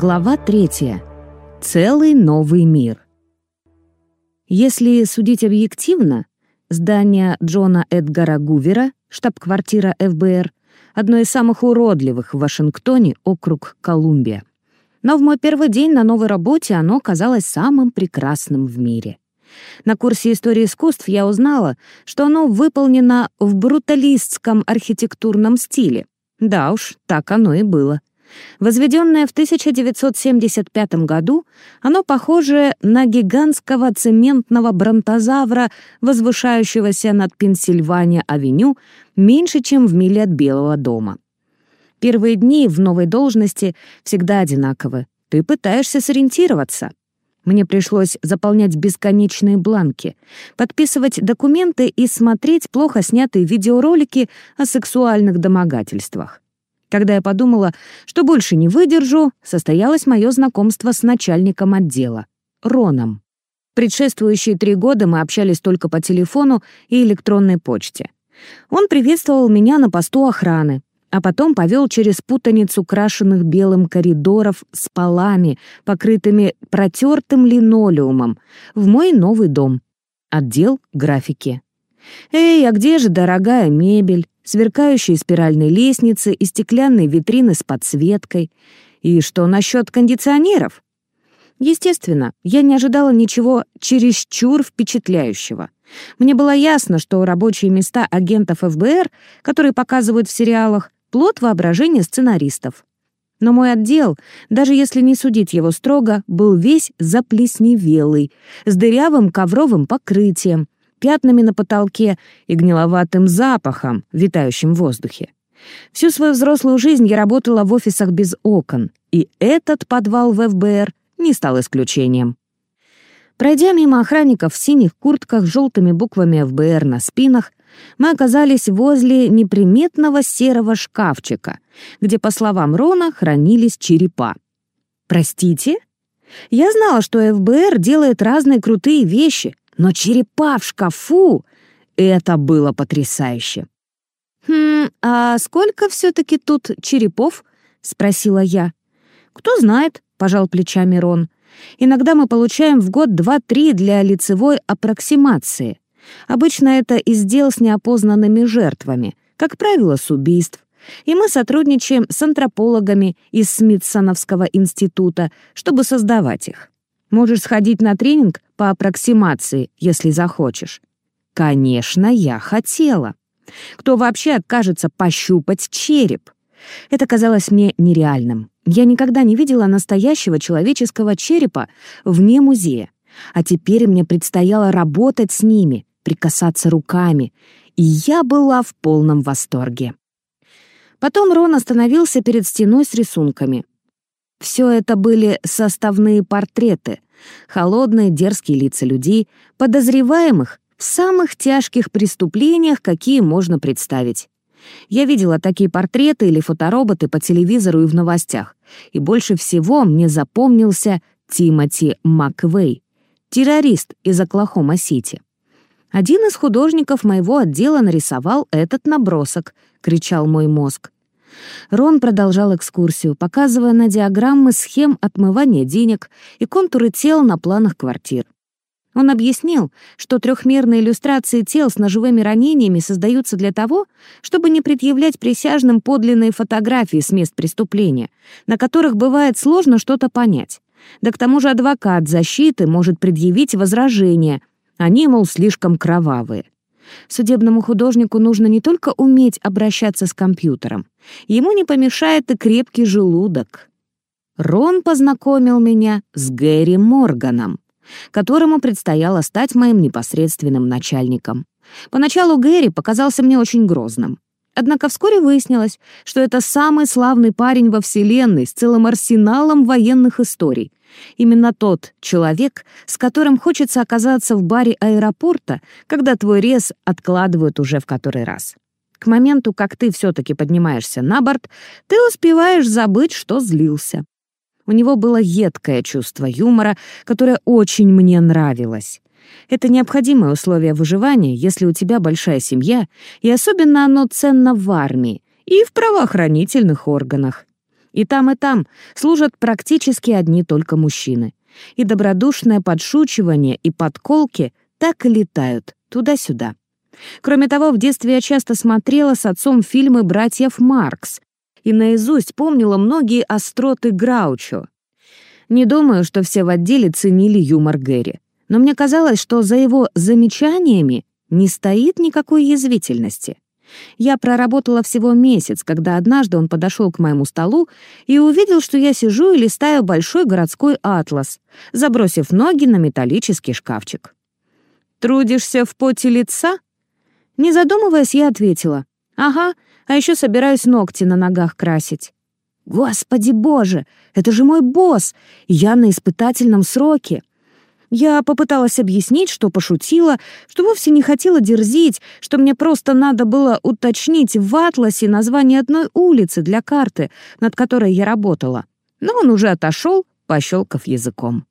Глава третья. Целый новый мир. Если судить объективно, здание Джона Эдгара Гувера, штаб-квартира ФБР, одно из самых уродливых в Вашингтоне, округ Колумбия. Но в мой первый день на новой работе оно казалось самым прекрасным в мире. На курсе истории искусств я узнала, что оно выполнено в бруталистском архитектурном стиле. Да уж, так оно и было. Возведенное в 1975 году, оно похоже на гигантского цементного бронтозавра, возвышающегося над Пенсильвания-авеню меньше, чем в миле от Белого дома. Первые дни в новой должности всегда одинаковы. Ты пытаешься сориентироваться. Мне пришлось заполнять бесконечные бланки, подписывать документы и смотреть плохо снятые видеоролики о сексуальных домогательствах. Когда я подумала, что больше не выдержу, состоялось мое знакомство с начальником отдела, Роном. Предшествующие три года мы общались только по телефону и электронной почте. Он приветствовал меня на посту охраны, а потом повел через путаницу крашенных белым коридоров с полами, покрытыми протертым линолеумом, в мой новый дом. Отдел графики. «Эй, а где же дорогая мебель, сверкающие спиральные лестницы и стеклянные витрины с подсветкой? И что насчет кондиционеров?» Естественно, я не ожидала ничего чересчур впечатляющего. Мне было ясно, что рабочие места агентов ФБР, которые показывают в сериалах, плод воображения сценаристов. Но мой отдел, даже если не судить его строго, был весь заплесневелый, с дырявым ковровым покрытием, пятнами на потолке и гниловатым запахом, витающим в воздухе. Всю свою взрослую жизнь я работала в офисах без окон, и этот подвал в ФБР не стал исключением. Пройдя мимо охранников в синих куртках с желтыми буквами ФБР на спинах, мы оказались возле неприметного серого шкафчика, где, по словам Рона, хранились черепа. «Простите?» Я знала, что ФБР делает разные крутые вещи, но черепа в шкафу — это было потрясающе. «Хм, а сколько все-таки тут черепов?» — спросила я. «Кто знает», — пожал плечами Рон. «Иногда мы получаем в год два-три для лицевой аппроксимации. Обычно это из дел с неопознанными жертвами, как правило, с убийств. И мы сотрудничаем с антропологами из Смитсоновского института, чтобы создавать их. Можешь сходить на тренинг по аппроксимации, если захочешь. Конечно, я хотела. Кто вообще откажется пощупать череп? Это казалось мне нереальным. Я никогда не видела настоящего человеческого черепа вне музея. А теперь мне предстояло работать с ними, прикасаться руками, и я была в полном восторге. Потом Рон остановился перед стеной с рисунками. Все это были составные портреты, холодные дерзкие лица людей, подозреваемых в самых тяжких преступлениях, какие можно представить. Я видела такие портреты или фотороботы по телевизору и в новостях, и больше всего мне запомнился Тимоти Маквей, террорист из Оклахома-Сити. Один из художников моего отдела нарисовал этот набросок, кричал мой мозг. Рон продолжал экскурсию, показывая на диаграммы схем отмывания денег и контуры тел на планах квартир. Он объяснил, что трехмерные иллюстрации тел с ножевыми ранениями создаются для того, чтобы не предъявлять присяжным подлинные фотографии с мест преступления, на которых бывает сложно что-то понять. Да к тому же адвокат защиты может предъявить возражение, они, мол, слишком кровавые. Судебному художнику нужно не только уметь обращаться с компьютером, ему не помешает и крепкий желудок. Рон познакомил меня с Гэри Морганом, которому предстояло стать моим непосредственным начальником. Поначалу Гэри показался мне очень грозным. Однако вскоре выяснилось, что это самый славный парень во Вселенной с целым арсеналом военных историй, Именно тот человек, с которым хочется оказаться в баре аэропорта, когда твой рез откладывают уже в который раз. К моменту, как ты все-таки поднимаешься на борт, ты успеваешь забыть, что злился. У него было едкое чувство юмора, которое очень мне нравилось. Это необходимое условие выживания, если у тебя большая семья, и особенно оно ценно в армии и в правоохранительных органах. И там, и там служат практически одни только мужчины. И добродушное подшучивание и подколки так и летают туда-сюда. Кроме того, в детстве я часто смотрела с отцом фильмы братьев Маркс и наизусть помнила многие остроты Граучо. Не думаю, что все в отделе ценили юмор Гэри, но мне казалось, что за его замечаниями не стоит никакой язвительности. Я проработала всего месяц, когда однажды он подошел к моему столу и увидел, что я сижу и листаю большой городской атлас, забросив ноги на металлический шкафчик. «Трудишься в поте лица?» Не задумываясь, я ответила. «Ага, а еще собираюсь ногти на ногах красить». «Господи боже, это же мой босс! Я на испытательном сроке!» Я попыталась объяснить, что пошутила, что вовсе не хотела дерзить, что мне просто надо было уточнить в атласе название одной улицы для карты, над которой я работала. Но он уже отошел, пощелкав языком.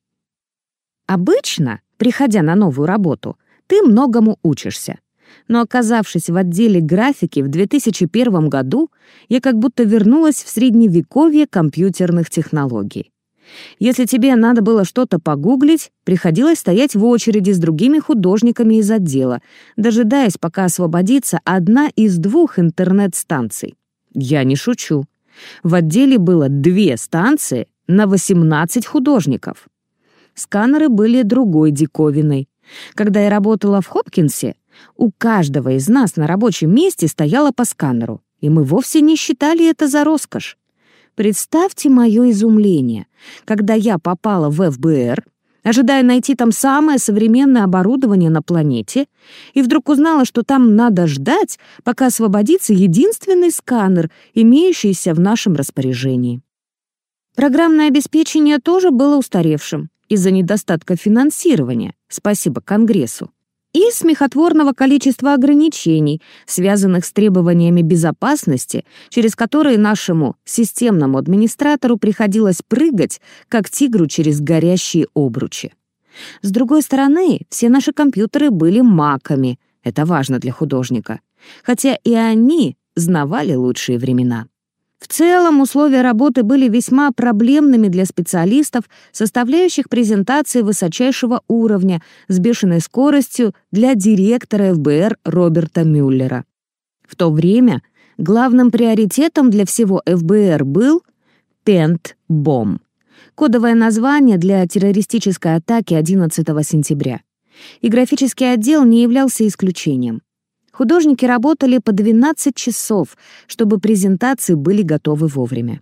Обычно, приходя на новую работу, ты многому учишься. Но оказавшись в отделе графики в 2001 году, я как будто вернулась в средневековье компьютерных технологий. Если тебе надо было что-то погуглить, приходилось стоять в очереди с другими художниками из отдела, дожидаясь, пока освободится одна из двух интернет-станций. Я не шучу. В отделе было две станции на 18 художников. Сканеры были другой диковиной. Когда я работала в Хопкинсе, у каждого из нас на рабочем месте стояло по сканеру, и мы вовсе не считали это за роскошь. Представьте мое изумление, когда я попала в ФБР, ожидая найти там самое современное оборудование на планете, и вдруг узнала, что там надо ждать, пока освободится единственный сканер, имеющийся в нашем распоряжении. Программное обеспечение тоже было устаревшим из-за недостатка финансирования, спасибо Конгрессу и смехотворного количества ограничений, связанных с требованиями безопасности, через которые нашему системному администратору приходилось прыгать, как тигру через горящие обручи. С другой стороны, все наши компьютеры были маками, это важно для художника, хотя и они знавали лучшие времена. В целом, условия работы были весьма проблемными для специалистов, составляющих презентации высочайшего уровня с бешеной скоростью для директора ФБР Роберта Мюллера. В то время главным приоритетом для всего ФБР был Пент-бом, кодовое название для террористической атаки 11 сентября. И графический отдел не являлся исключением. Художники работали по 12 часов, чтобы презентации были готовы вовремя.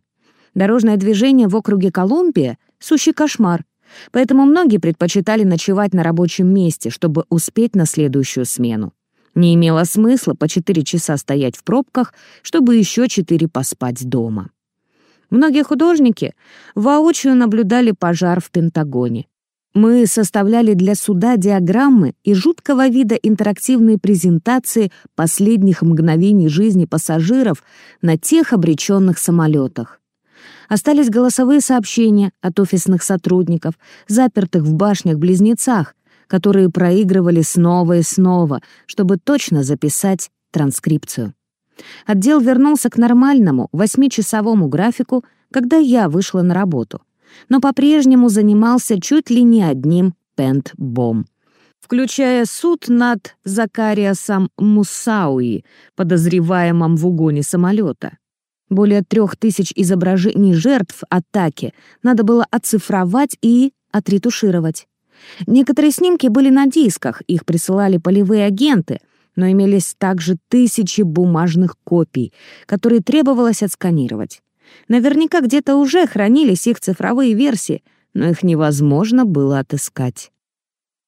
Дорожное движение в округе Колумбия — сущий кошмар, поэтому многие предпочитали ночевать на рабочем месте, чтобы успеть на следующую смену. Не имело смысла по 4 часа стоять в пробках, чтобы еще 4 поспать дома. Многие художники воочию наблюдали пожар в Пентагоне. Мы составляли для суда диаграммы и жуткого вида интерактивные презентации последних мгновений жизни пассажиров на тех обреченных самолетах. Остались голосовые сообщения от офисных сотрудников, запертых в башнях-близнецах, которые проигрывали снова и снова, чтобы точно записать транскрипцию. Отдел вернулся к нормальному восьмичасовому графику, когда я вышла на работу — но по-прежнему занимался чуть ли не одним пентбом, включая суд над Закариасом Мусауи, подозреваемым в угоне самолета. Более трех тысяч изображений жертв атаки надо было оцифровать и отретушировать. Некоторые снимки были на дисках, их присылали полевые агенты, но имелись также тысячи бумажных копий, которые требовалось отсканировать. Наверняка где-то уже хранились их цифровые версии, но их невозможно было отыскать.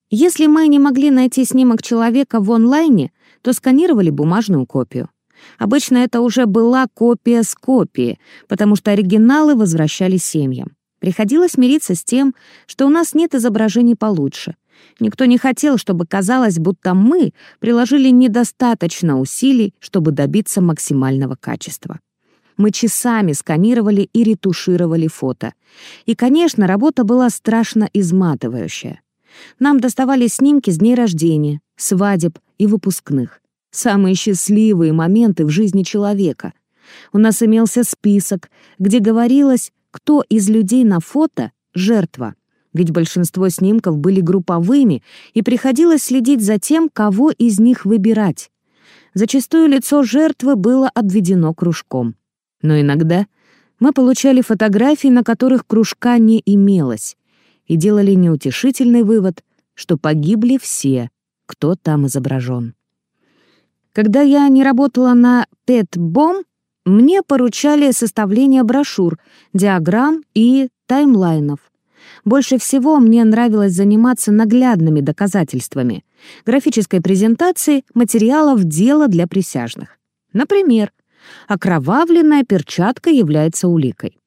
Если мы не могли найти снимок человека в онлайне, то сканировали бумажную копию. Обычно это уже была копия с копии, потому что оригиналы возвращались семьям. Приходилось мириться с тем, что у нас нет изображений получше. Никто не хотел, чтобы казалось, будто мы приложили недостаточно усилий, чтобы добиться максимального качества. Мы часами сканировали и ретушировали фото. И, конечно, работа была страшно изматывающая. Нам доставали снимки с дней рождения, свадеб и выпускных. Самые счастливые моменты в жизни человека. У нас имелся список, где говорилось, кто из людей на фото — жертва. Ведь большинство снимков были групповыми, и приходилось следить за тем, кого из них выбирать. Зачастую лицо жертвы было обведено кружком. Но иногда мы получали фотографии, на которых кружка не имелось, и делали неутешительный вывод, что погибли все, кто там изображен. Когда я не работала на Петбом, мне поручали составление брошюр, диаграмм и таймлайнов. Больше всего мне нравилось заниматься наглядными доказательствами, графической презентацией материалов дела для присяжных. Например, окровавленная перчатка является уликой.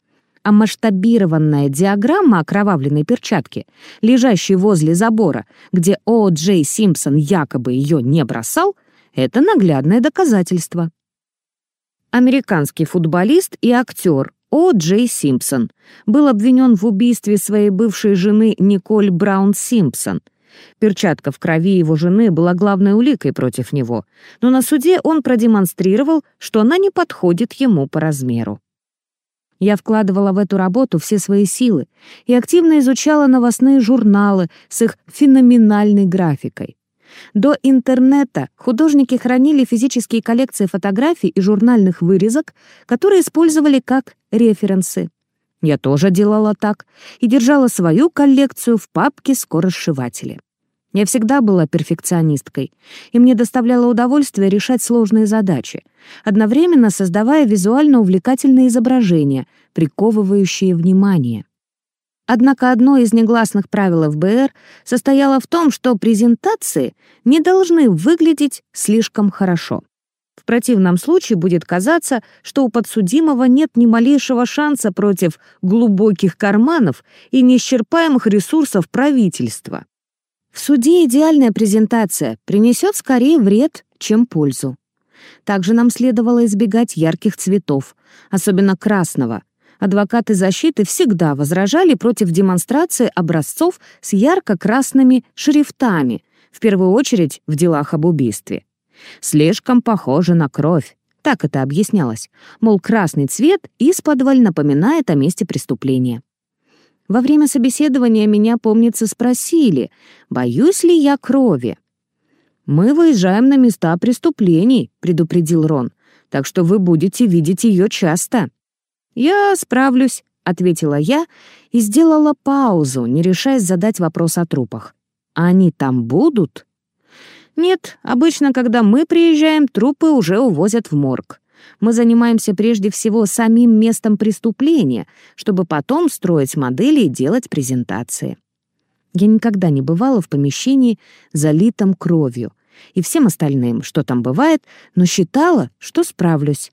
А масштабированная диаграмма окровавленной перчатки, лежащей возле забора, где О. Джей Симпсон якобы ее не бросал, это наглядное доказательство. Американский футболист и актер о. Джей Симпсон был обвинен в убийстве своей бывшей жены Николь Браун Симпсон. Перчатка в крови его жены была главной уликой против него, но на суде он продемонстрировал, что она не подходит ему по размеру. Я вкладывала в эту работу все свои силы и активно изучала новостные журналы с их феноменальной графикой. До интернета художники хранили физические коллекции фотографий и журнальных вырезок, которые использовали как референсы. Я тоже делала так и держала свою коллекцию в папке «Скоросшиватели». Я всегда была перфекционисткой, и мне доставляло удовольствие решать сложные задачи, одновременно создавая визуально увлекательные изображения, приковывающие внимание. Однако одно из негласных правил ФБР состояло в том, что презентации не должны выглядеть слишком хорошо. В противном случае будет казаться, что у подсудимого нет ни малейшего шанса против глубоких карманов и неисчерпаемых ресурсов правительства. В суде идеальная презентация принесет скорее вред, чем пользу. Также нам следовало избегать ярких цветов, особенно красного, адвокаты защиты всегда возражали против демонстрации образцов с ярко-красными шрифтами, в первую очередь в делах об убийстве. Слишком похоже на кровь. Так это объяснялось. Мол, красный цвет исподволь напоминает о месте преступления. Во время собеседования меня, помнится, спросили, боюсь ли я крови. «Мы выезжаем на места преступлений», — предупредил Рон, «так что вы будете видеть ее часто». «Я справлюсь», — ответила я и сделала паузу, не решаясь задать вопрос о трупах. «Они там будут?» «Нет, обычно, когда мы приезжаем, трупы уже увозят в морг. Мы занимаемся прежде всего самим местом преступления, чтобы потом строить модели и делать презентации». Я никогда не бывала в помещении, залитом кровью, и всем остальным, что там бывает, но считала, что справлюсь.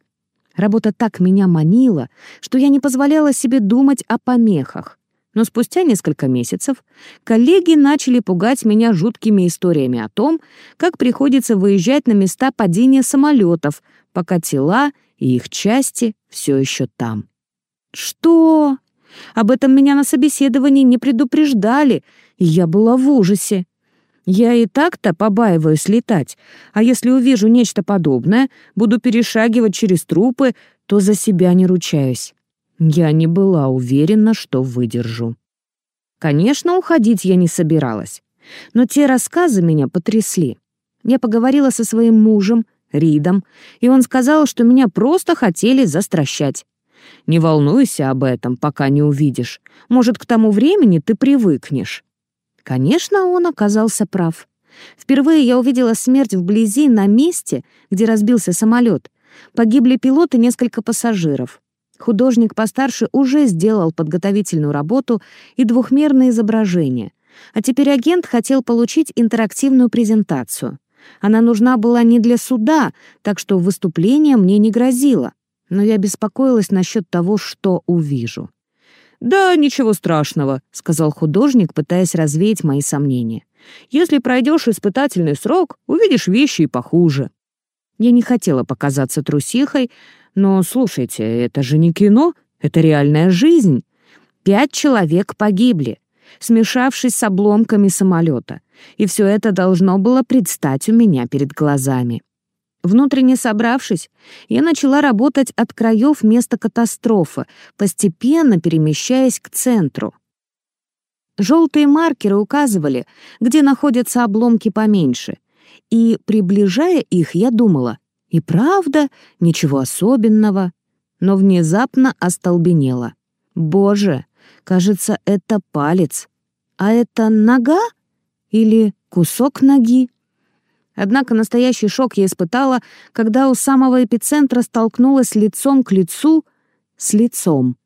Работа так меня манила, что я не позволяла себе думать о помехах. Но спустя несколько месяцев коллеги начали пугать меня жуткими историями о том, как приходится выезжать на места падения самолетов, пока тела и их части все еще там. «Что?» Об этом меня на собеседовании не предупреждали, и я была в ужасе. Я и так-то побаиваюсь летать, а если увижу нечто подобное, буду перешагивать через трупы, то за себя не ручаюсь. Я не была уверена, что выдержу. Конечно, уходить я не собиралась, но те рассказы меня потрясли. Я поговорила со своим мужем, Ридом, и он сказал, что меня просто хотели застращать. Не волнуйся об этом, пока не увидишь. Может, к тому времени ты привыкнешь. Конечно, он оказался прав. Впервые я увидела смерть вблизи на месте, где разбился самолет. Погибли пилот и несколько пассажиров. Художник постарше уже сделал подготовительную работу и двухмерное изображение. А теперь агент хотел получить интерактивную презентацию. Она нужна была не для суда, так что выступление мне не грозило. Но я беспокоилась насчет того, что увижу. «Да, ничего страшного», — сказал художник, пытаясь развеять мои сомнения. «Если пройдешь испытательный срок, увидишь вещи и похуже». Я не хотела показаться трусихой, но, слушайте, это же не кино, это реальная жизнь. Пять человек погибли, смешавшись с обломками самолета, и все это должно было предстать у меня перед глазами. Внутренне собравшись, я начала работать от краев места катастрофы, постепенно перемещаясь к центру. Желтые маркеры указывали, где находятся обломки поменьше, и, приближая их, я думала, и правда, ничего особенного, но внезапно остолбенела. Боже, кажется, это палец. А это нога? Или кусок ноги? Однако настоящий шок я испытала, когда у самого эпицентра столкнулась лицом к лицу с лицом.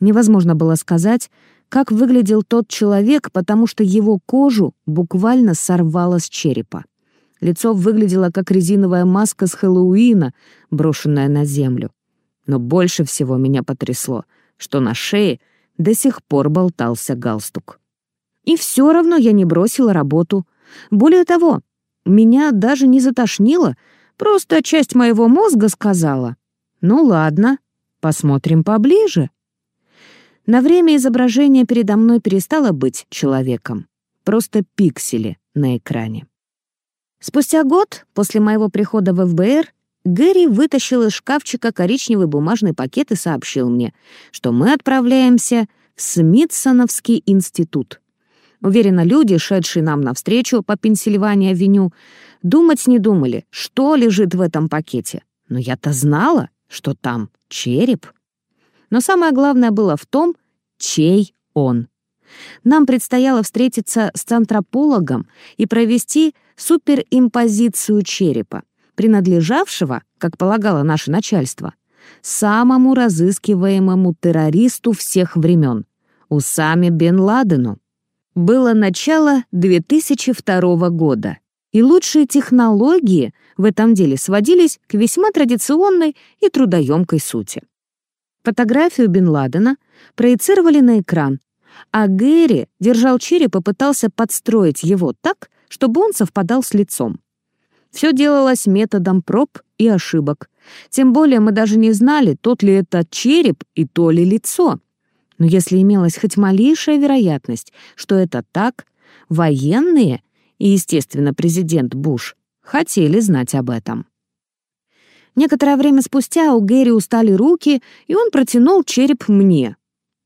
Невозможно было сказать, как выглядел тот человек, потому что его кожу буквально сорвало с черепа. Лицо выглядело как резиновая маска с Хэллоуина, брошенная на землю. Но больше всего меня потрясло, что на шее до сих пор болтался галстук. И все равно я не бросила работу. Более того, меня даже не затошнило, просто часть моего мозга сказала, «Ну ладно, посмотрим поближе». На время изображение передо мной перестало быть человеком, просто пиксели на экране. Спустя год после моего прихода в ФБР Гэри вытащил из шкафчика коричневый бумажный пакет и сообщил мне, что мы отправляемся в Смитсоновский институт. Уверена, люди, шедшие нам навстречу по Пенсильвания-авеню, думать не думали, что лежит в этом пакете. Но я-то знала, что там череп. Но самое главное было в том, чей он. Нам предстояло встретиться с антропологом и провести суперимпозицию черепа, принадлежавшего, как полагало наше начальство, самому разыскиваемому террористу всех времен — Усаме бен Ладену. Было начало 2002 года, и лучшие технологии в этом деле сводились к весьма традиционной и трудоемкой сути. Фотографию Бен Ладена проецировали на экран, а Гэри держал череп и пытался подстроить его так, чтобы он совпадал с лицом. Все делалось методом проб и ошибок. Тем более мы даже не знали, тот ли это череп и то ли лицо. Но если имелась хоть малейшая вероятность, что это так, военные и, естественно, президент Буш хотели знать об этом. Некоторое время спустя у Гэри устали руки, и он протянул череп мне.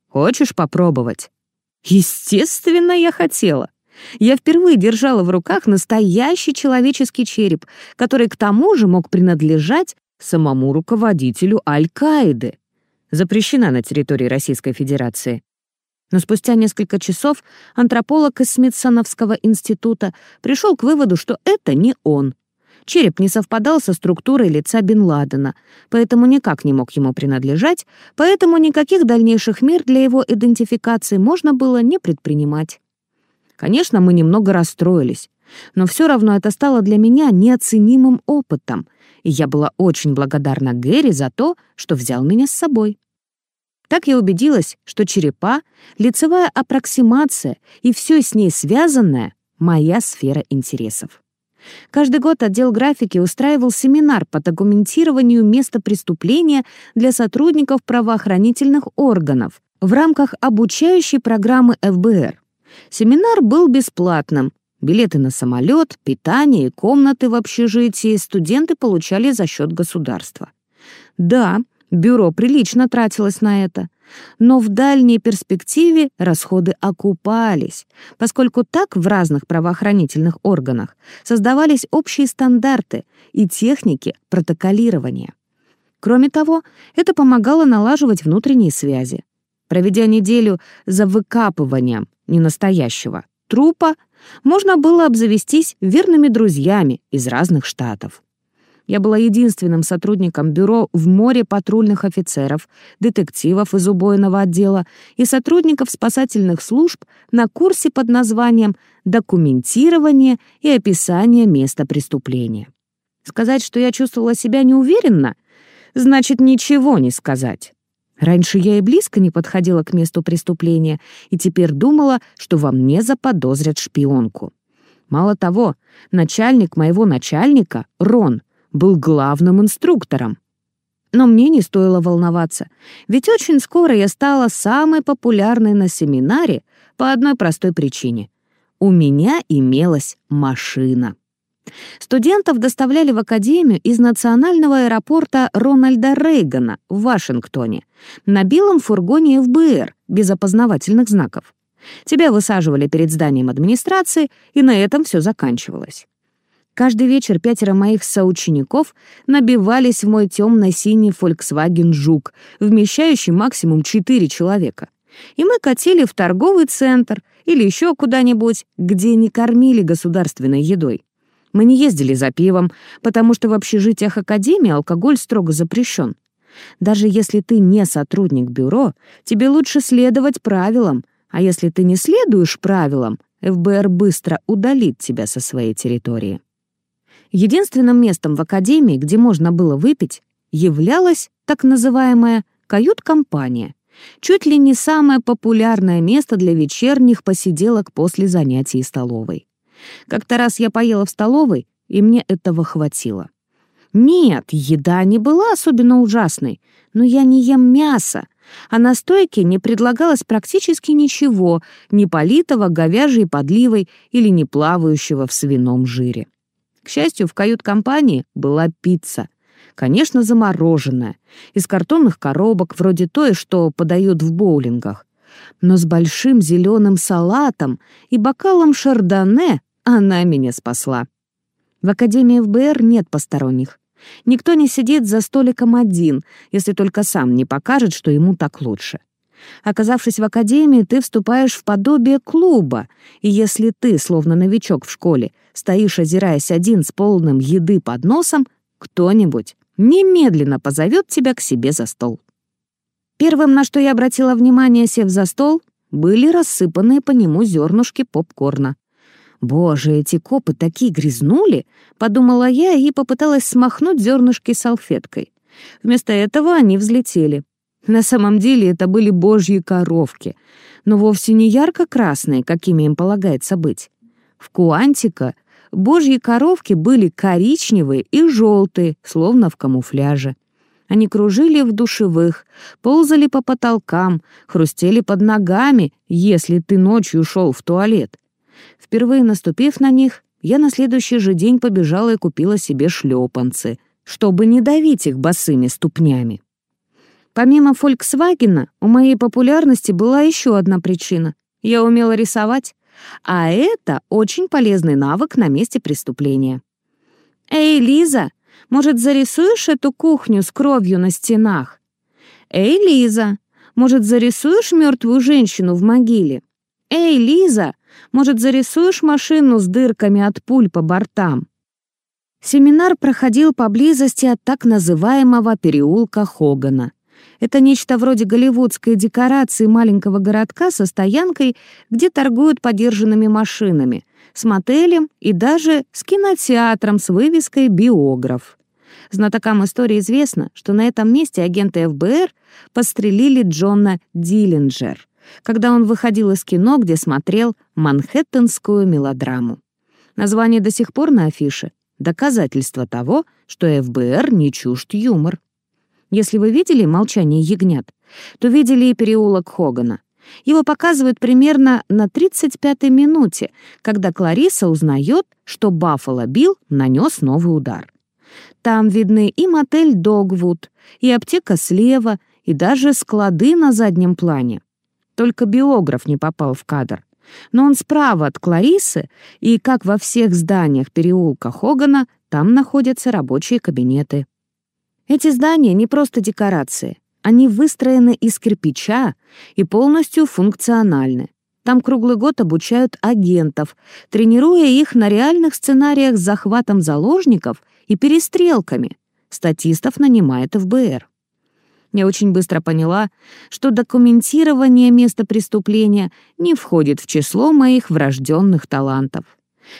«Хочешь попробовать?» Естественно, я хотела. Я впервые держала в руках настоящий человеческий череп, который к тому же мог принадлежать самому руководителю Аль-Каиды запрещена на территории Российской Федерации. Но спустя несколько часов антрополог из Смитсоновского института пришел к выводу, что это не он. Череп не совпадал со структурой лица Бен Ладена, поэтому никак не мог ему принадлежать, поэтому никаких дальнейших мер для его идентификации можно было не предпринимать. Конечно, мы немного расстроились, но все равно это стало для меня неоценимым опытом — и я была очень благодарна Гэри за то, что взял меня с собой. Так я убедилась, что черепа, лицевая аппроксимация и все с ней связанное — моя сфера интересов. Каждый год отдел графики устраивал семинар по документированию места преступления для сотрудников правоохранительных органов в рамках обучающей программы ФБР. Семинар был бесплатным, Билеты на самолет, питание и комнаты в общежитии студенты получали за счет государства. Да, бюро прилично тратилось на это, но в дальней перспективе расходы окупались, поскольку так в разных правоохранительных органах создавались общие стандарты и техники протоколирования. Кроме того, это помогало налаживать внутренние связи. Проведя неделю за выкапыванием ненастоящего трупа, можно было обзавестись верными друзьями из разных штатов. Я была единственным сотрудником бюро в море патрульных офицеров, детективов из убойного отдела и сотрудников спасательных служб на курсе под названием «Документирование и описание места преступления». Сказать, что я чувствовала себя неуверенно, значит ничего не сказать. Раньше я и близко не подходила к месту преступления и теперь думала, что во мне заподозрят шпионку. Мало того, начальник моего начальника, Рон, был главным инструктором. Но мне не стоило волноваться, ведь очень скоро я стала самой популярной на семинаре по одной простой причине. У меня имелась машина. Студентов доставляли в академию из национального аэропорта Рональда Рейгана в Вашингтоне на белом фургоне ФБР без опознавательных знаков. Тебя высаживали перед зданием администрации, и на этом все заканчивалось. Каждый вечер пятеро моих соучеников набивались в мой темно-синий Volkswagen Жук, вмещающий максимум четыре человека. И мы катили в торговый центр или еще куда-нибудь, где не кормили государственной едой. Мы не ездили за пивом, потому что в общежитиях Академии алкоголь строго запрещен. Даже если ты не сотрудник бюро, тебе лучше следовать правилам, а если ты не следуешь правилам, ФБР быстро удалит тебя со своей территории. Единственным местом в Академии, где можно было выпить, являлась так называемая кают-компания, чуть ли не самое популярное место для вечерних посиделок после занятий столовой. Как-то раз я поела в столовой, и мне этого хватило. Нет, еда не была особенно ужасной, но я не ем мясо, а на стойке не предлагалось практически ничего, не политого говяжьей подливой или не плавающего в свином жире. К счастью, в кают-компании была пицца. Конечно, замороженная, из картонных коробок, вроде той, что подают в боулингах. Но с большим зеленым салатом и бокалом шардоне она меня спасла. В Академии ФБР нет посторонних. Никто не сидит за столиком один, если только сам не покажет, что ему так лучше. Оказавшись в академии, ты вступаешь в подобие клуба, и если ты, словно новичок в школе, стоишь, озираясь один с полным еды под носом, кто-нибудь немедленно позовет тебя к себе за стол. Первым, на что я обратила внимание, сев за стол, были рассыпанные по нему зернышки попкорна. «Боже, эти копы такие грязнули!» — подумала я и попыталась смахнуть зернышки салфеткой. Вместо этого они взлетели. На самом деле это были божьи коровки, но вовсе не ярко-красные, какими им полагается быть. В Куантика божьи коровки были коричневые и желтые, словно в камуфляже. Они кружили в душевых, ползали по потолкам, хрустели под ногами, если ты ночью шел в туалет. Впервые наступив на них, я на следующий же день побежала и купила себе шлепанцы, чтобы не давить их босыми ступнями. Помимо «Фольксвагена» у моей популярности была еще одна причина. Я умела рисовать, а это очень полезный навык на месте преступления. «Эй, Лиза, может, зарисуешь эту кухню с кровью на стенах?» «Эй, Лиза, может, зарисуешь мертвую женщину в могиле?» «Эй, Лиза, может, зарисуешь машину с дырками от пуль по бортам?» Семинар проходил поблизости от так называемого переулка Хогана. Это нечто вроде голливудской декорации маленького городка со стоянкой, где торгуют подержанными машинами, с мотелем и даже с кинотеатром с вывеской «Биограф». Знатокам истории известно, что на этом месте агенты ФБР пострелили Джона Диллинджер когда он выходил из кино, где смотрел манхэттенскую мелодраму. Название до сих пор на афише — доказательство того, что ФБР не чужд юмор. Если вы видели «Молчание ягнят», то видели и переулок Хогана. Его показывают примерно на 35-й минуте, когда Клариса узнает, что Баффало Билл нанес новый удар. Там видны и мотель Догвуд, и аптека слева, и даже склады на заднем плане. Только биограф не попал в кадр. Но он справа от Кларисы, и, как во всех зданиях переулка Хогана, там находятся рабочие кабинеты. Эти здания не просто декорации. Они выстроены из кирпича и полностью функциональны. Там круглый год обучают агентов, тренируя их на реальных сценариях с захватом заложников и перестрелками. Статистов нанимает ФБР. Я очень быстро поняла, что документирование места преступления не входит в число моих врожденных талантов.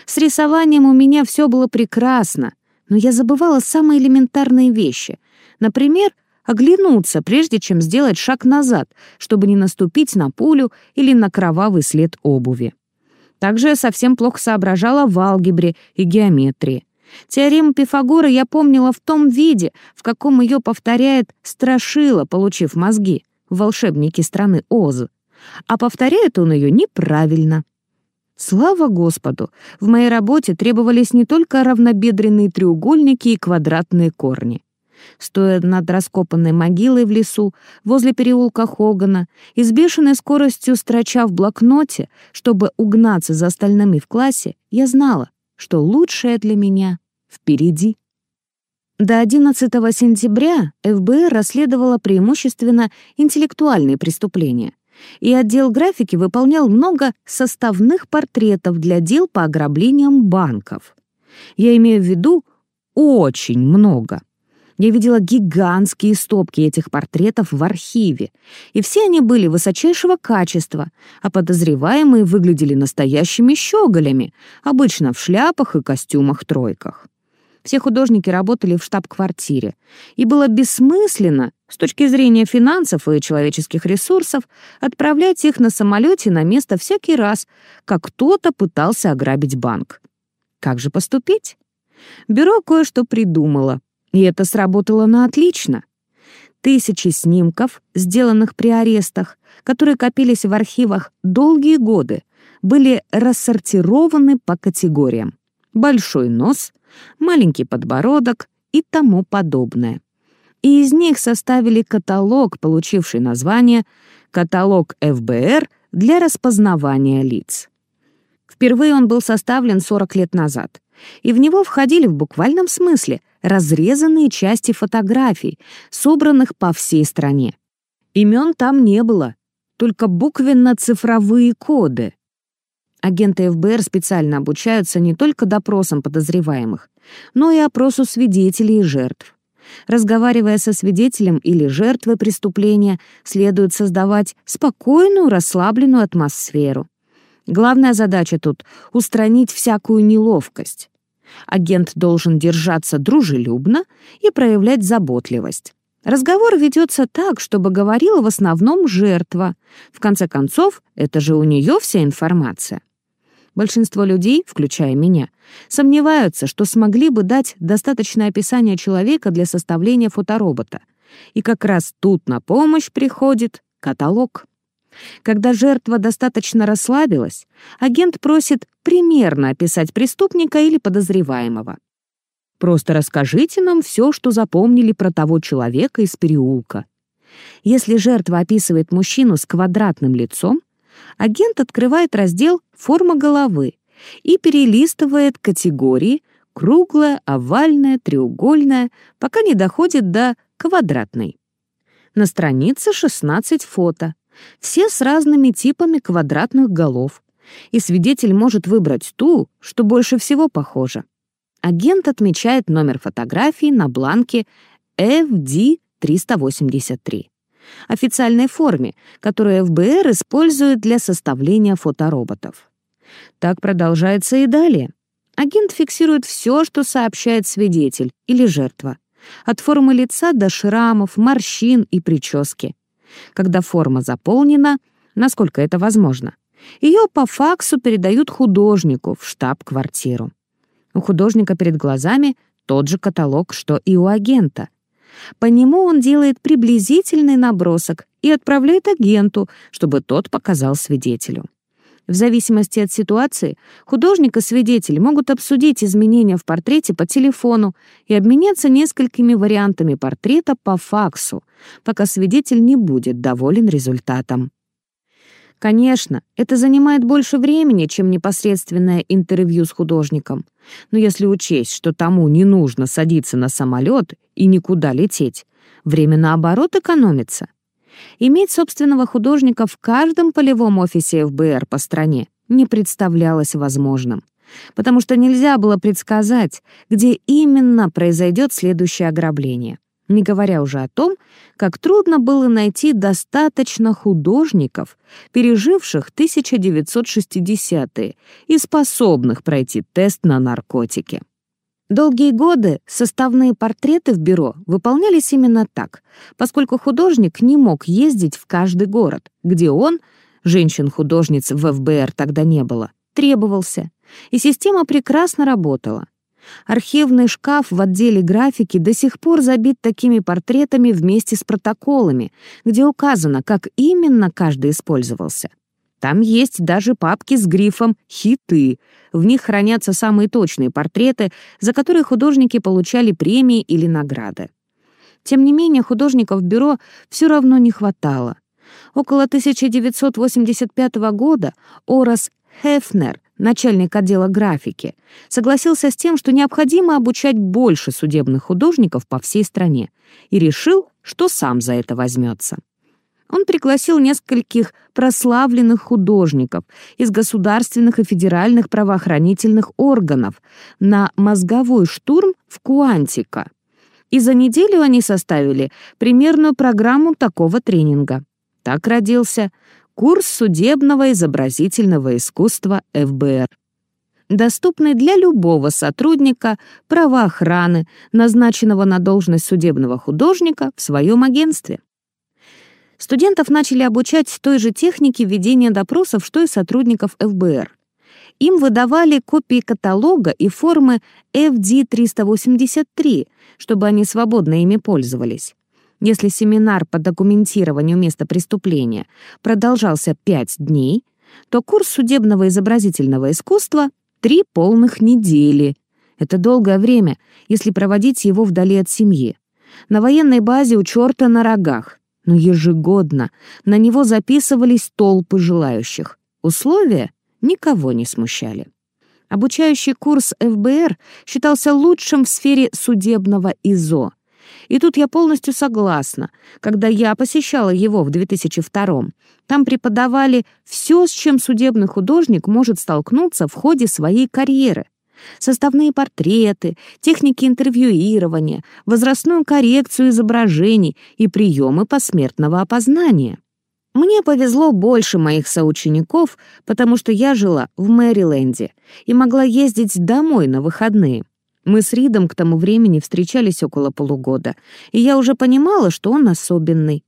С рисованием у меня все было прекрасно, но я забывала самые элементарные вещи. Например, оглянуться, прежде чем сделать шаг назад, чтобы не наступить на пулю или на кровавый след обуви. Также я совсем плохо соображала в алгебре и геометрии. Теорему Пифагора я помнила в том виде, в каком ее повторяет Страшила, получив мозги, волшебники страны Оз. А повторяет он ее неправильно. Слава Господу! В моей работе требовались не только равнобедренные треугольники и квадратные корни. Стоя над раскопанной могилой в лесу, возле переулка Хогана, и с бешеной скоростью строча в блокноте, чтобы угнаться за остальными в классе, я знала, что лучшее для меня впереди. До 11 сентября ФБР расследовало преимущественно интеллектуальные преступления, и отдел графики выполнял много составных портретов для дел по ограблениям банков. Я имею в виду очень много. Я видела гигантские стопки этих портретов в архиве, и все они были высочайшего качества, а подозреваемые выглядели настоящими щеголями, обычно в шляпах и костюмах-тройках. Все художники работали в штаб-квартире, и было бессмысленно, с точки зрения финансов и человеческих ресурсов, отправлять их на самолете на место всякий раз, как кто-то пытался ограбить банк. Как же поступить? Бюро кое-что придумало, и это сработало на отлично. Тысячи снимков, сделанных при арестах, которые копились в архивах долгие годы, были рассортированы по категориям. Большой нос, маленький подбородок и тому подобное. И из них составили каталог, получивший название «Каталог ФБР для распознавания лиц». Впервые он был составлен 40 лет назад, и в него входили в буквальном смысле разрезанные части фотографий, собранных по всей стране. Имен там не было, только буквенно-цифровые коды. Агенты ФБР специально обучаются не только допросам подозреваемых, но и опросу свидетелей и жертв. Разговаривая со свидетелем или жертвой преступления, следует создавать спокойную, расслабленную атмосферу. Главная задача тут — устранить всякую неловкость. Агент должен держаться дружелюбно и проявлять заботливость. Разговор ведется так, чтобы говорила в основном жертва. В конце концов, это же у нее вся информация. Большинство людей, включая меня, сомневаются, что смогли бы дать достаточное описание человека для составления фоторобота. И как раз тут на помощь приходит каталог. Когда жертва достаточно расслабилась, агент просит примерно описать преступника или подозреваемого. Просто расскажите нам все, что запомнили про того человека из переулка. Если жертва описывает мужчину с квадратным лицом, агент открывает раздел «Форма головы» и перелистывает категории круглая, овальная, треугольная, пока не доходит до квадратной. На странице 16 фото, все с разными типами квадратных голов, и свидетель может выбрать ту, что больше всего похожа. Агент отмечает номер фотографии на бланке FD-383, официальной форме, которую ФБР использует для составления фотороботов. Так продолжается и далее. Агент фиксирует все, что сообщает свидетель или жертва, от формы лица до шрамов, морщин и прически. Когда форма заполнена, насколько это возможно, ее по факсу передают художнику в штаб-квартиру. У художника перед глазами тот же каталог, что и у агента. По нему он делает приблизительный набросок и отправляет агенту, чтобы тот показал свидетелю. В зависимости от ситуации, художник и свидетель могут обсудить изменения в портрете по телефону и обменяться несколькими вариантами портрета по факсу, пока свидетель не будет доволен результатом. Конечно, это занимает больше времени, чем непосредственное интервью с художником. Но если учесть, что тому не нужно садиться на самолет и никуда лететь, время наоборот экономится. Иметь собственного художника в каждом полевом офисе ФБР по стране не представлялось возможным, потому что нельзя было предсказать, где именно произойдет следующее ограбление. Не говоря уже о том, как трудно было найти достаточно художников, переживших 1960-е и способных пройти тест на наркотики. Долгие годы составные портреты в бюро выполнялись именно так, поскольку художник не мог ездить в каждый город, где он, женщин-художниц в ФБР тогда не было, требовался, и система прекрасно работала. Архивный шкаф в отделе графики до сих пор забит такими портретами вместе с протоколами, где указано, как именно каждый использовался. Там есть даже папки с грифом «Хиты». В них хранятся самые точные портреты, за которые художники получали премии или награды. Тем не менее, художников бюро все равно не хватало. Около 1985 года Орас Хефнер, начальник отдела графики, согласился с тем, что необходимо обучать больше судебных художников по всей стране, и решил, что сам за это возьмется он пригласил нескольких прославленных художников из государственных и федеральных правоохранительных органов на мозговой штурм в Куантико. И за неделю они составили примерную программу такого тренинга. Так родился курс судебного изобразительного искусства ФБР доступный для любого сотрудника правоохраны, назначенного на должность судебного художника в своем агентстве. Студентов начали обучать той же технике ведения допросов, что и сотрудников ФБР. Им выдавали копии каталога и формы FD-383, чтобы они свободно ими пользовались. Если семинар по документированию места преступления продолжался пять дней, то курс судебного изобразительного искусства — три полных недели. Это долгое время, если проводить его вдали от семьи. На военной базе у черта на рогах но ежегодно на него записывались толпы желающих. Условия никого не смущали. Обучающий курс ФБР считался лучшим в сфере судебного ИЗО. И тут я полностью согласна. Когда я посещала его в 2002 там преподавали все, с чем судебный художник может столкнуться в ходе своей карьеры — составные портреты, техники интервьюирования, возрастную коррекцию изображений и приемы посмертного опознания. Мне повезло больше моих соучеников, потому что я жила в Мэриленде и могла ездить домой на выходные. Мы с Ридом к тому времени встречались около полугода, и я уже понимала, что он особенный.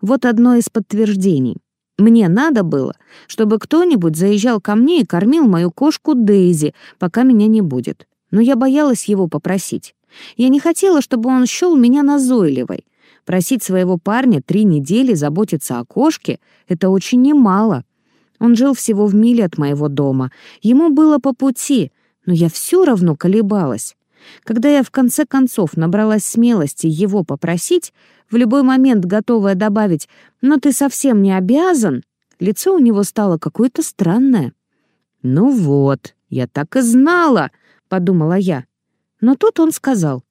Вот одно из подтверждений. Мне надо было, чтобы кто-нибудь заезжал ко мне и кормил мою кошку Дейзи, пока меня не будет. Но я боялась его попросить. Я не хотела, чтобы он счёл меня назойливой. Просить своего парня три недели заботиться о кошке — это очень немало. Он жил всего в миле от моего дома. Ему было по пути, но я все равно колебалась. Когда я в конце концов набралась смелости его попросить, в любой момент готовая добавить «но ты совсем не обязан», лицо у него стало какое-то странное. «Ну вот, я так и знала», — подумала я. Но тут он сказал,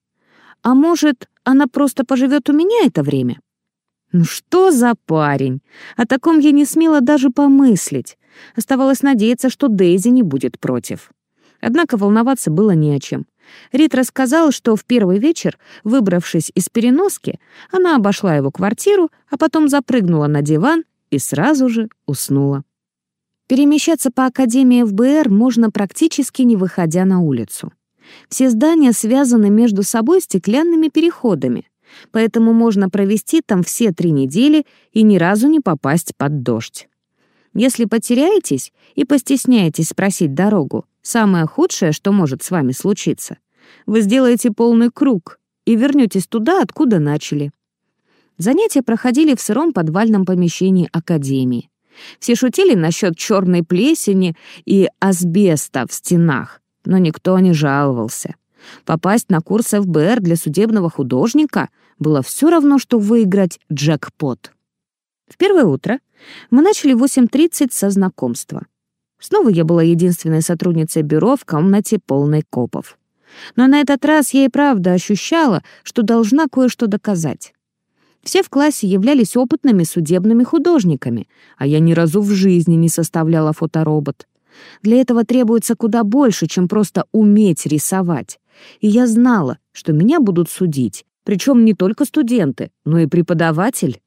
«А может, она просто поживет у меня это время?» Ну что за парень? О таком я не смела даже помыслить. Оставалось надеяться, что Дейзи не будет против. Однако волноваться было не о чем. Рит рассказал, что в первый вечер, выбравшись из переноски, она обошла его квартиру, а потом запрыгнула на диван и сразу же уснула. Перемещаться по Академии ФБР можно практически не выходя на улицу. Все здания связаны между собой стеклянными переходами, поэтому можно провести там все три недели и ни разу не попасть под дождь. Если потеряетесь и постесняетесь спросить дорогу, Самое худшее, что может с вами случиться, вы сделаете полный круг и вернетесь туда, откуда начали. Занятия проходили в сыром подвальном помещении Академии. Все шутили насчет черной плесени и асбеста в стенах, но никто не жаловался. Попасть на курс ФБР для судебного художника было все равно, что выиграть джекпот. В первое утро мы начали в 8.30 со знакомства. Снова я была единственной сотрудницей бюро в комнате полной копов. Но на этот раз я и правда ощущала, что должна кое-что доказать. Все в классе являлись опытными судебными художниками, а я ни разу в жизни не составляла фоторобот. Для этого требуется куда больше, чем просто уметь рисовать. И я знала, что меня будут судить, причем не только студенты, но и преподаватель.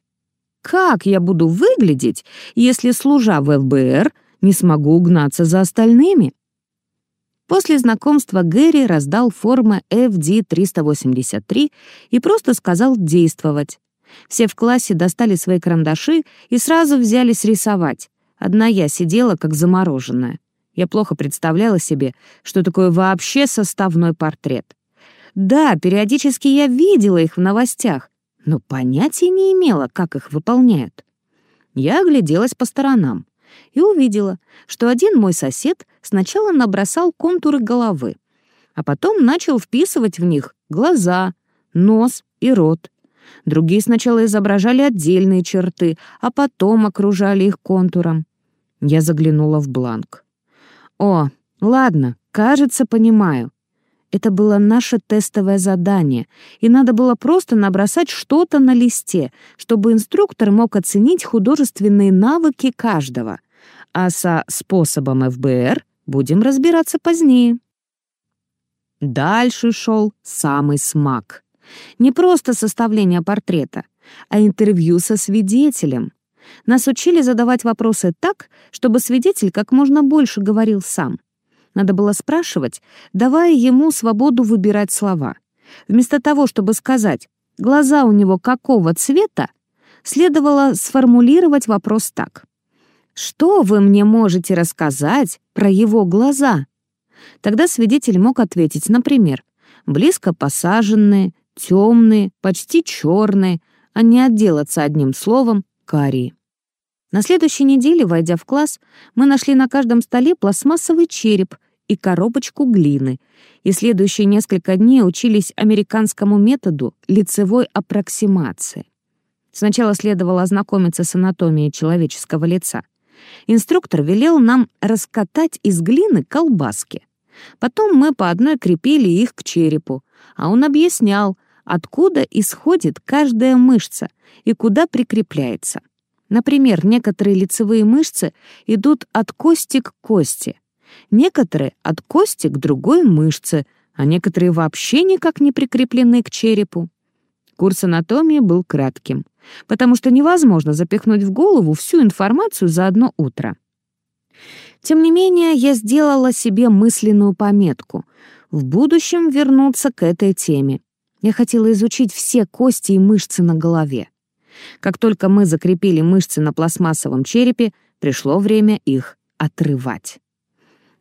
Как я буду выглядеть, если, служа в ФБР, не смогу угнаться за остальными. После знакомства Гэри раздал формы FD-383 и просто сказал действовать. Все в классе достали свои карандаши и сразу взялись рисовать. Одна я сидела как замороженная. Я плохо представляла себе, что такое вообще составной портрет. Да, периодически я видела их в новостях, но понятия не имела, как их выполняют. Я огляделась по сторонам. и увидела, что один мой сосед сначала набросал контуры головы, а потом начал вписывать в них глаза, нос и рот. Другие сначала изображали отдельные черты, а потом окружали их контуром. Я заглянула в бланк. «О, ладно, кажется, понимаю. Это было наше тестовое задание, и надо было просто набросать что-то на листе, чтобы инструктор мог оценить художественные навыки каждого. А со способом ФБР будем разбираться позднее. Дальше шел самый смак. Не просто составление портрета, а интервью со свидетелем. Нас учили задавать вопросы так, чтобы свидетель как можно больше говорил сам. Надо было спрашивать, давая ему свободу выбирать слова. Вместо того, чтобы сказать «глаза у него какого цвета?», следовало сформулировать вопрос так. «Что вы мне можете рассказать про его глаза?» Тогда свидетель мог ответить, например, «близко посаженные, темные, почти черные», а не отделаться одним словом «карие». На следующей неделе, войдя в класс, мы нашли на каждом столе пластмассовый череп и коробочку глины, и следующие несколько дней учились американскому методу лицевой аппроксимации. Сначала следовало ознакомиться с анатомией человеческого лица. Инструктор велел нам раскатать из глины колбаски. Потом мы по одной крепили их к черепу, а он объяснял, откуда исходит каждая мышца и куда прикрепляется. Например, некоторые лицевые мышцы идут от кости к кости, Некоторые от кости к другой мышце, а некоторые вообще никак не прикреплены к черепу. Курс анатомии был кратким, потому что невозможно запихнуть в голову всю информацию за одно утро. Тем не менее, я сделала себе мысленную пометку — в будущем вернуться к этой теме. Я хотела изучить все кости и мышцы на голове. Как только мы закрепили мышцы на пластмассовом черепе, пришло время их отрывать.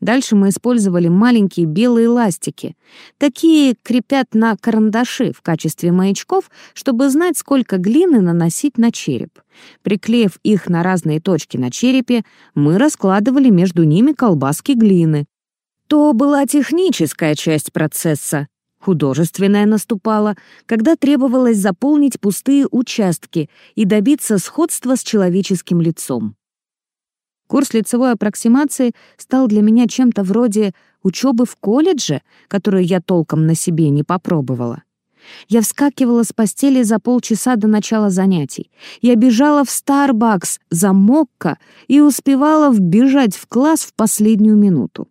Дальше мы использовали маленькие белые ластики. Такие крепят на карандаши в качестве маячков, чтобы знать, сколько глины наносить на череп. Приклеив их на разные точки на черепе, мы раскладывали между ними колбаски глины. То была техническая часть процесса. Художественная наступала, когда требовалось заполнить пустые участки и добиться сходства с человеческим лицом. Курс лицевой аппроксимации стал для меня чем-то вроде учебы в колледже, которую я толком на себе не попробовала. Я вскакивала с постели за полчаса до начала занятий. Я бежала в Starbucks за мокко и успевала вбежать в класс в последнюю минуту.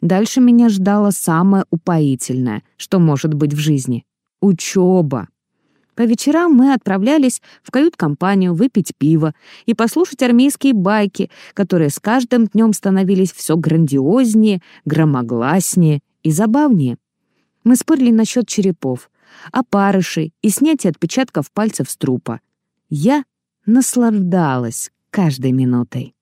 Дальше меня ждало самое упоительное, что может быть в жизни — учеба. По вечерам мы отправлялись в кают-компанию выпить пиво и послушать армейские байки, которые с каждым днем становились все грандиознее, громогласнее и забавнее. Мы спорили насчет черепов, опарышей и снятия отпечатков пальцев с трупа. Я наслаждалась каждой минутой.